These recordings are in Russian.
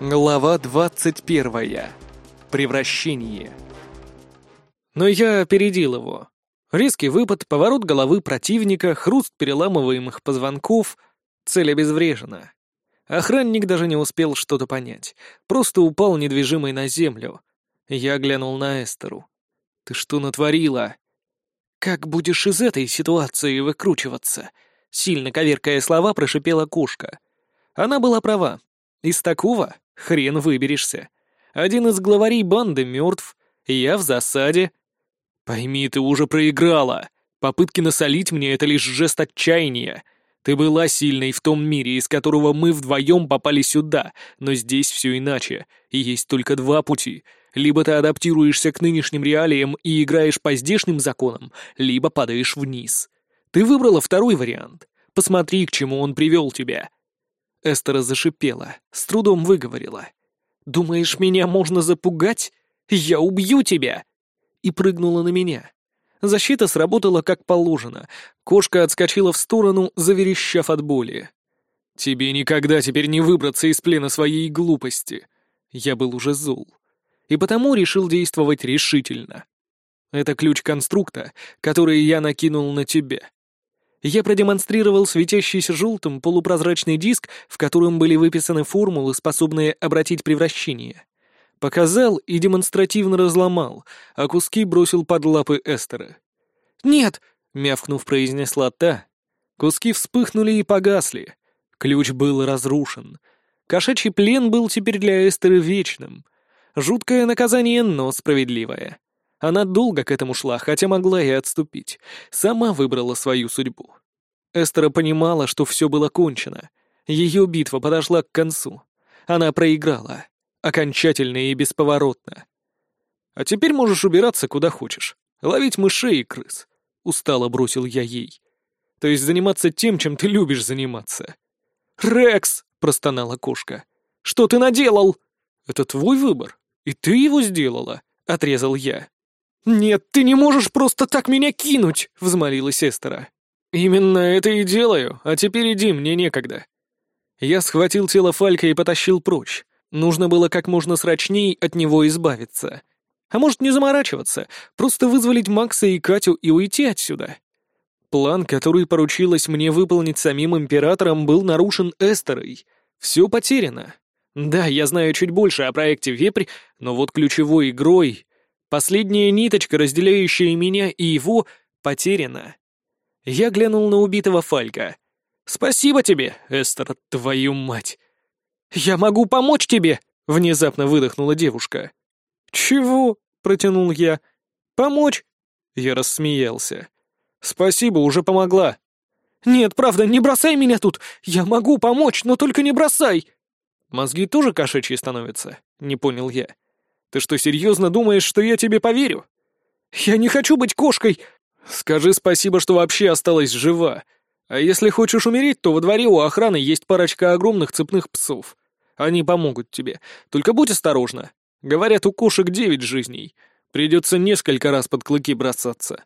Глава двадцать первая. Превращение. Но я опередил его. Резкий выпад, поворот головы противника, хруст переламываемых позвонков. Цель обезврежена. Охранник даже не успел что-то понять. Просто упал недвижимый на землю. Я глянул на Эстеру. «Ты что натворила?» «Как будешь из этой ситуации выкручиваться?» Сильно коверкая слова, прошипела кошка. Она была права. Из такого хрен выберешься. Один из главарей банды мертв, я в засаде. Пойми, ты уже проиграла. Попытки насолить мне — это лишь жест отчаяния. Ты была сильной в том мире, из которого мы вдвоем попали сюда, но здесь все иначе, и есть только два пути. Либо ты адаптируешься к нынешним реалиям и играешь по здешним законам, либо падаешь вниз. Ты выбрала второй вариант. Посмотри, к чему он привел тебя. Эстера зашипела, с трудом выговорила. «Думаешь, меня можно запугать? Я убью тебя!» И прыгнула на меня. Защита сработала как положено. Кошка отскочила в сторону, заверещав от боли. «Тебе никогда теперь не выбраться из плена своей глупости!» Я был уже зол. И потому решил действовать решительно. Это ключ конструкта, который я накинул на тебя я продемонстрировал светящийся желтым полупрозрачный диск, в котором были выписаны формулы, способные обратить превращение. Показал и демонстративно разломал, а куски бросил под лапы Эстера. «Нет!» — мявкнув, произнесла та. Куски вспыхнули и погасли. Ключ был разрушен. Кошачий плен был теперь для Эстеры вечным. Жуткое наказание, но справедливое. Она долго к этому шла, хотя могла и отступить. Сама выбрала свою судьбу. Эстера понимала, что все было кончено. Ее битва подошла к концу. Она проиграла. Окончательно и бесповоротно. «А теперь можешь убираться куда хочешь. Ловить мышей и крыс», — устало бросил я ей. «То есть заниматься тем, чем ты любишь заниматься». «Рекс!» — простонала кошка. «Что ты наделал?» «Это твой выбор, и ты его сделала», — отрезал я. «Нет, ты не можешь просто так меня кинуть!» — взмолилась Эстера. «Именно это и делаю, а теперь иди, мне некогда». Я схватил тело Фалька и потащил прочь. Нужно было как можно срочней от него избавиться. А может, не заморачиваться, просто вызволить Макса и Катю и уйти отсюда. План, который поручилось мне выполнить самим императором, был нарушен Эстерой. Все потеряно. Да, я знаю чуть больше о проекте «Вепрь», но вот ключевой игрой Последняя ниточка, разделяющая меня и его, потеряна. Я глянул на убитого Фалька. «Спасибо тебе, Эстер, твою мать!» «Я могу помочь тебе!» — внезапно выдохнула девушка. «Чего?» — протянул я. «Помочь?» Я рассмеялся. «Спасибо, уже помогла». «Нет, правда, не бросай меня тут! Я могу помочь, но только не бросай!» «Мозги тоже кошачьи становятся?» — не понял я. Ты что, серьезно думаешь, что я тебе поверю? Я не хочу быть кошкой. Скажи спасибо, что вообще осталась жива. А если хочешь умереть, то во дворе у охраны есть парочка огромных цепных псов. Они помогут тебе. Только будь осторожна. Говорят, у кошек девять жизней. Придется несколько раз под клыки бросаться.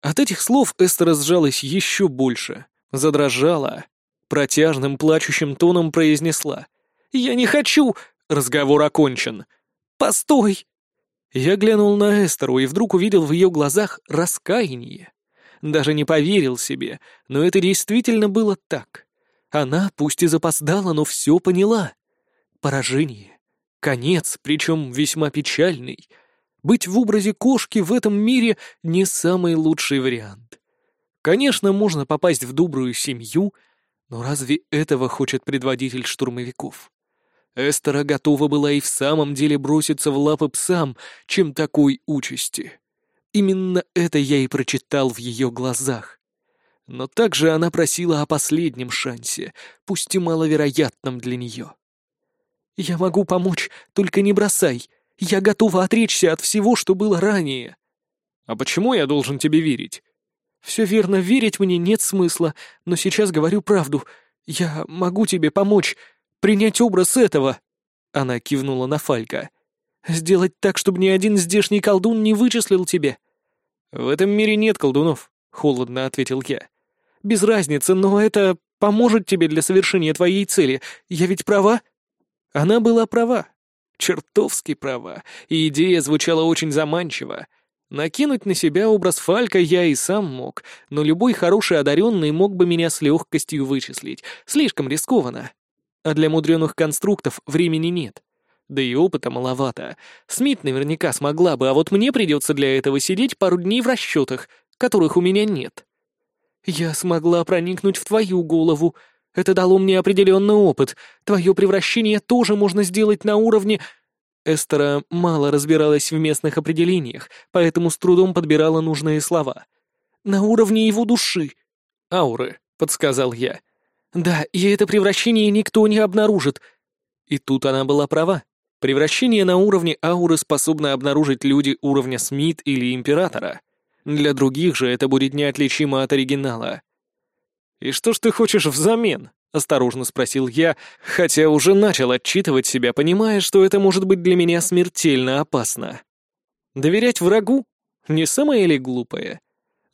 От этих слов Эстер сжалась еще больше, задрожала, протяжным плачущим тоном произнесла. «Я не хочу!» Разговор окончен. «Постой!» Я глянул на Эстеру и вдруг увидел в ее глазах раскаяние. Даже не поверил себе, но это действительно было так. Она, пусть и запоздала, но все поняла. Поражение. Конец, причем весьма печальный. Быть в образе кошки в этом мире не самый лучший вариант. Конечно, можно попасть в добрую семью, но разве этого хочет предводитель штурмовиков? Эстера готова была и в самом деле броситься в лапы псам, чем такой участи. Именно это я и прочитал в ее глазах. Но также она просила о последнем шансе, пусть и маловероятном для нее. «Я могу помочь, только не бросай. Я готова отречься от всего, что было ранее». «А почему я должен тебе верить?» «Все верно, верить мне нет смысла, но сейчас говорю правду. Я могу тебе помочь, принять образ этого!» Она кивнула на Фалька. «Сделать так, чтобы ни один здешний колдун не вычислил тебе». «В этом мире нет колдунов», — холодно ответил я. «Без разницы, но это поможет тебе для совершения твоей цели. Я ведь права?» Она была права. Чертовски права, и идея звучала очень заманчиво. Накинуть на себя образ Фалька я и сам мог, но любой хороший одаренный мог бы меня с легкостью вычислить. Слишком рискованно. А для мудреных конструктов времени нет. Да и опыта маловато. Смит наверняка смогла бы, а вот мне придется для этого сидеть пару дней в расчетах, которых у меня нет. Я смогла проникнуть в твою голову. Это дало мне определенный опыт. Твое превращение тоже можно сделать на уровне... Эстера мало разбиралась в местных определениях, поэтому с трудом подбирала нужные слова. «На уровне его души». «Ауры», — подсказал я. «Да, и это превращение никто не обнаружит». И тут она была права. Превращение на уровне ауры способны обнаружить люди уровня Смит или Императора. Для других же это будет неотличимо от оригинала. «И что ж ты хочешь взамен?» — осторожно спросил я, хотя уже начал отчитывать себя, понимая, что это может быть для меня смертельно опасно. Доверять врагу? Не самое ли глупое?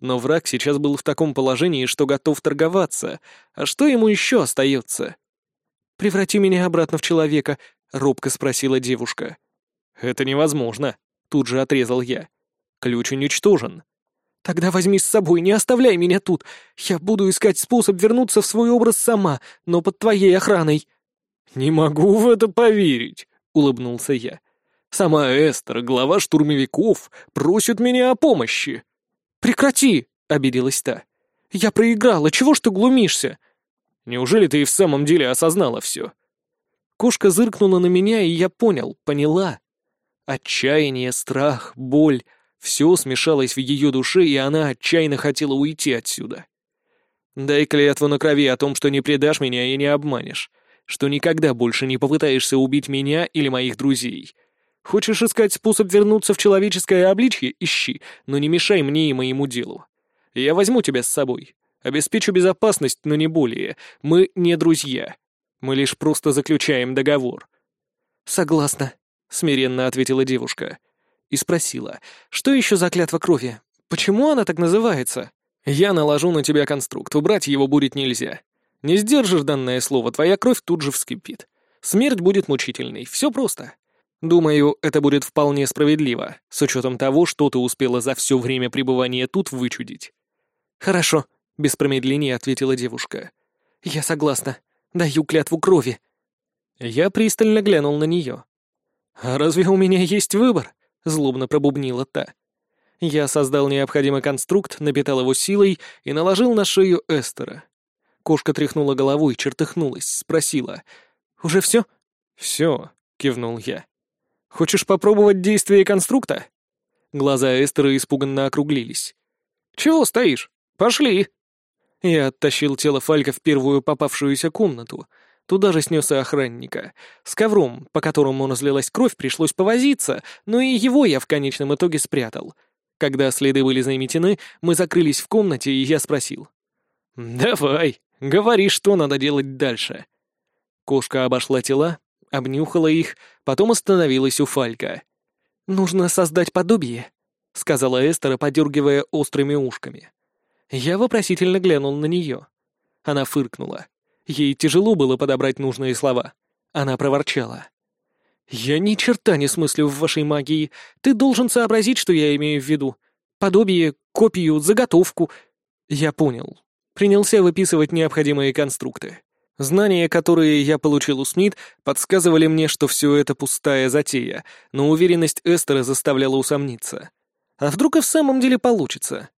Но враг сейчас был в таком положении, что готов торговаться. А что ему еще остается? «Преврати меня обратно в человека», — робко спросила девушка. «Это невозможно», — тут же отрезал я. «Ключ уничтожен». «Тогда возьми с собой, не оставляй меня тут. Я буду искать способ вернуться в свой образ сама, но под твоей охраной». «Не могу в это поверить», — улыбнулся я. «Сама Эстер, глава штурмовиков, просит меня о помощи». «Прекрати!» — обиделась та. «Я проиграла, чего ж ты глумишься?» «Неужели ты и в самом деле осознала все?» Кошка зыркнула на меня, и я понял, поняла. Отчаяние, страх, боль — все смешалось в ее душе, и она отчаянно хотела уйти отсюда. «Дай клятву на крови о том, что не предашь меня и не обманешь, что никогда больше не попытаешься убить меня или моих друзей. Хочешь искать способ вернуться в человеческое обличье — ищи, но не мешай мне и моему делу. Я возьму тебя с собой, обеспечу безопасность, но не более. Мы не друзья». Мы лишь просто заключаем договор». «Согласна», — смиренно ответила девушка. И спросила, что еще за клятва крови? Почему она так называется? «Я наложу на тебя конструкт, убрать его будет нельзя. Не сдержишь данное слово, твоя кровь тут же вскипит. Смерть будет мучительной, все просто. Думаю, это будет вполне справедливо, с учетом того, что ты успела за все время пребывания тут вычудить». «Хорошо», — без промедления ответила девушка. «Я согласна. Даю клятву крови». Я пристально глянул на нее. «А разве у меня есть выбор?» — злобно пробубнила та. Я создал необходимый конструкт, напитал его силой и наложил на шею Эстера. Кошка тряхнула головой, чертыхнулась, спросила. «Уже все?» «Все», — кивнул я. «Хочешь попробовать действие конструкта?» Глаза Эстера испуганно округлились. «Чего стоишь? Пошли!» Я оттащил тело Фалька в первую попавшуюся комнату. Туда же снес и охранника. С ковром, по которому разлилась кровь, пришлось повозиться, но и его я в конечном итоге спрятал. Когда следы были заметены, мы закрылись в комнате, и я спросил. «Давай, говори, что надо делать дальше». Кошка обошла тела, обнюхала их, потом остановилась у Фалька. «Нужно создать подобие», — сказала Эстера, подергивая острыми ушками. Я вопросительно глянул на нее. Она фыркнула. Ей тяжело было подобрать нужные слова. Она проворчала. «Я ни черта не смыслю в вашей магии. Ты должен сообразить, что я имею в виду. Подобие, копию, заготовку». Я понял. Принялся выписывать необходимые конструкты. Знания, которые я получил у Смит, подсказывали мне, что все это пустая затея, но уверенность Эстера заставляла усомниться. А вдруг и в самом деле получится?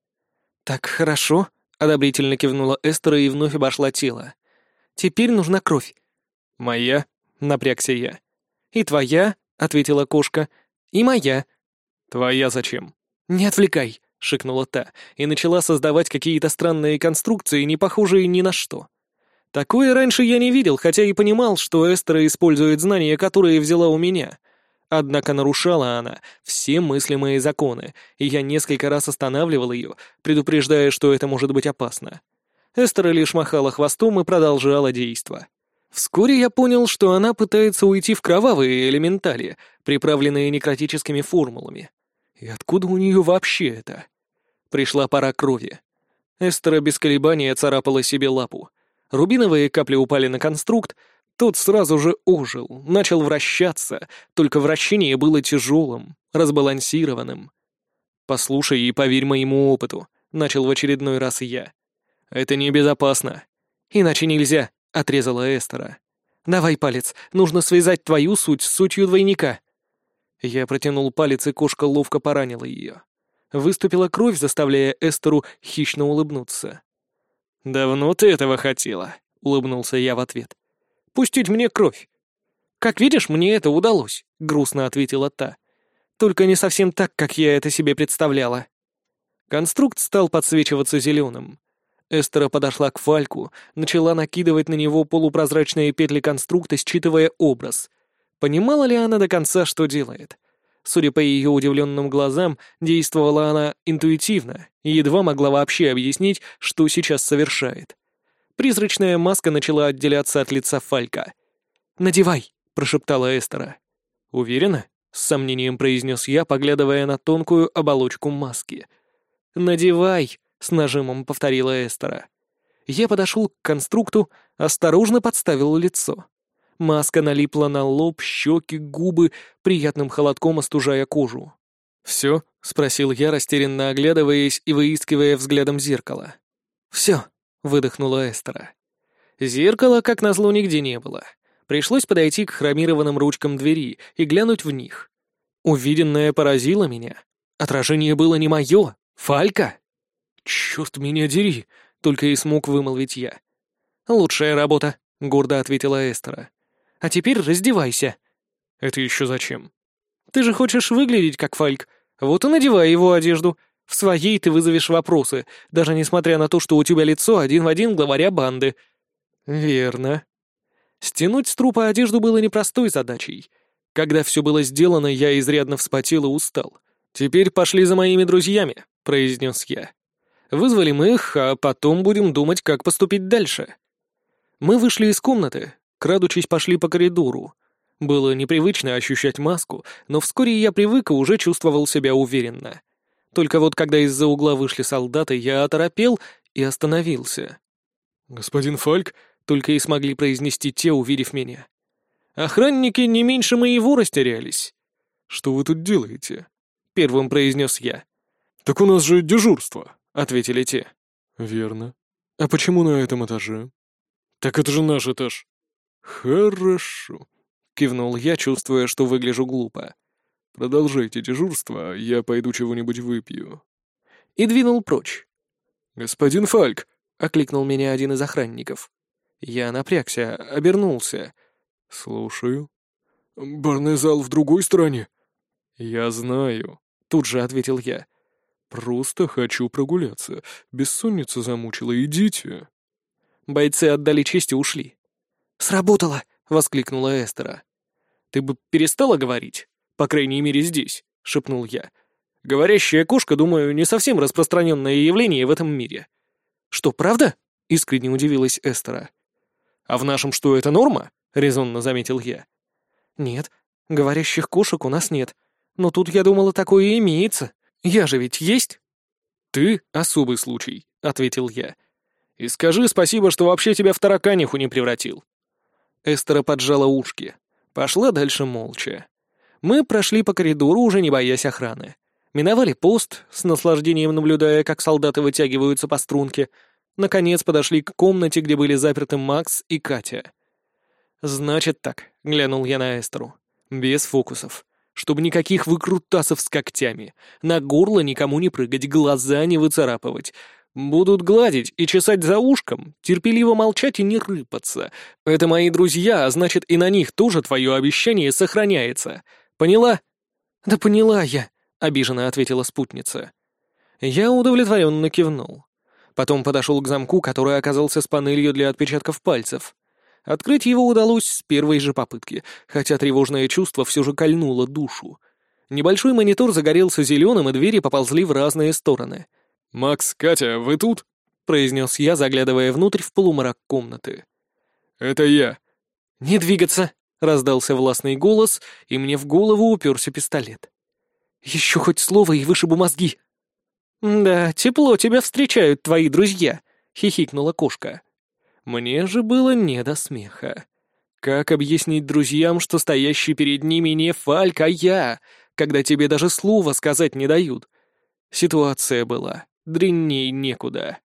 «Так хорошо», — одобрительно кивнула Эстера и вновь обошла тело. «Теперь нужна кровь». «Моя?» — напрягся я. «И твоя?» — ответила кошка. «И моя». «Твоя зачем?» «Не отвлекай», — шикнула та, и начала создавать какие-то странные конструкции, не похожие ни на что. Такое раньше я не видел, хотя и понимал, что Эстера использует знания, которые взяла у меня. Однако нарушала она все мыслимые законы, и я несколько раз останавливал ее, предупреждая, что это может быть опасно. Эстера лишь махала хвостом и продолжала действо. Вскоре я понял, что она пытается уйти в кровавые элементали, приправленные некротическими формулами. И откуда у нее вообще это? Пришла пора крови. Эстера без колебания царапала себе лапу. Рубиновые капли упали на конструкт, Тот сразу же ожил, начал вращаться, только вращение было тяжелым, разбалансированным. «Послушай и поверь моему опыту», — начал в очередной раз я. «Это небезопасно. Иначе нельзя», — отрезала Эстера. «Давай палец, нужно связать твою суть с сутью двойника». Я протянул палец, и кошка ловко поранила ее. Выступила кровь, заставляя Эстеру хищно улыбнуться. «Давно ты этого хотела?» — улыбнулся я в ответ. «Пустить мне кровь». «Как видишь, мне это удалось», — грустно ответила та. «Только не совсем так, как я это себе представляла». Конструкт стал подсвечиваться зеленым. Эстера подошла к Фальку, начала накидывать на него полупрозрачные петли конструкта, считывая образ. Понимала ли она до конца, что делает? Судя по ее удивленным глазам, действовала она интуитивно и едва могла вообще объяснить, что сейчас совершает. Призрачная маска начала отделяться от лица Фалька. «Надевай!» — прошептала Эстера. «Уверена?» — с сомнением произнес я, поглядывая на тонкую оболочку маски. «Надевай!» — с нажимом повторила Эстера. Я подошел к конструкту, осторожно подставил лицо. Маска налипла на лоб, щеки, губы, приятным холодком остужая кожу. «Все?» — спросил я, растерянно оглядываясь и выискивая взглядом зеркало. «Все», — выдохнула Эстера. Зеркала, как назло, нигде не было. Пришлось подойти к хромированным ручкам двери и глянуть в них. Увиденное поразило меня. Отражение было не мое, Фалька. «Черт меня дери!» — только и смог вымолвить я. «Лучшая работа», — гордо ответила Эстера. А теперь раздевайся». «Это еще зачем?» «Ты же хочешь выглядеть как Фальк. Вот и надевай его одежду. В своей ты вызовешь вопросы, даже несмотря на то, что у тебя лицо один в один главаря банды». «Верно». Стянуть с трупа одежду было непростой задачей. Когда все было сделано, я изрядно вспотел и устал. «Теперь пошли за моими друзьями», — произнес я. «Вызволим их, а потом будем думать, как поступить дальше». Мы вышли из комнаты, крадучись, пошли по коридору. Было непривычно ощущать маску, но вскоре я привык и уже чувствовал себя уверенно. Только вот когда из-за угла вышли солдаты, я оторопел и остановился. «Господин Фальк», — только и смогли произнести те, увидев меня. «Охранники не меньше моего растерялись». «Что вы тут делаете?» — первым произнес я. «Так у нас же дежурство», — ответили те. «Верно. А почему на этом этаже?» «Так это же наш этаж». «Хорошо», — кивнул я, чувствуя, что выгляжу глупо. «Продолжайте дежурство, я пойду чего-нибудь выпью». И двинул прочь. «Господин Фальк!» — окликнул меня один из охранников. Я напрягся, обернулся. «Слушаю». «Барный зал в другой стороне?» «Я знаю», — тут же ответил я. «Просто хочу прогуляться. Бессонница замучила, идите». Бойцы отдали честь и ушли. «Сработало!» — воскликнула Эстера. «Ты бы перестала говорить? По крайней мере, здесь», — шепнул я. «Говорящая кошка, думаю, не совсем распространенное явление в этом мире». «Что, правда?» — искренне удивилась Эстера. «А в нашем что, это норма?» — резонно заметил я. «Нет, говорящих кошек у нас нет. Но тут, я думала, такое имеется. Я же ведь есть?» «Ты — особый случай», — ответил я. «И скажи спасибо, что вообще тебя в тараканиху не превратил». Эстера поджала ушки. Пошла дальше молча. Мы прошли по коридору, уже не боясь охраны. Миновали пост, с наслаждением наблюдая, как солдаты вытягиваются по струнке. Наконец подошли к комнате, где были заперты Макс и Катя. «Значит так», — глянул я на Эстеру. «Без фокусов. Чтобы никаких выкрутасов с когтями. На горло никому не прыгать, глаза не выцарапывать. Будут гладить и чесать за ушком, терпеливо молчать и не рыпаться. Это мои друзья, а значит и на них тоже твое обещание сохраняется. Поняла?» «Да поняла я», — обиженно ответила спутница. Я удовлетворенно кивнул. Потом подошел к замку, который оказался с панелью для отпечатков пальцев. Открыть его удалось с первой же попытки, хотя тревожное чувство все же кольнуло душу. Небольшой монитор загорелся зеленым, и двери поползли в разные стороны — «Макс, Катя, вы тут?» — произнес я, заглядывая внутрь в полумрак комнаты. «Это я». «Не двигаться!» — раздался властный голос, и мне в голову уперся пистолет. «Еще хоть слово и вышибу мозги!» «Да, тепло тебя встречают твои друзья», — хихикнула кошка. Мне же было не до смеха. Как объяснить друзьям, что стоящий перед ними не Фальк, а я, когда тебе даже слова сказать не дают? Ситуация была, дрянней некуда.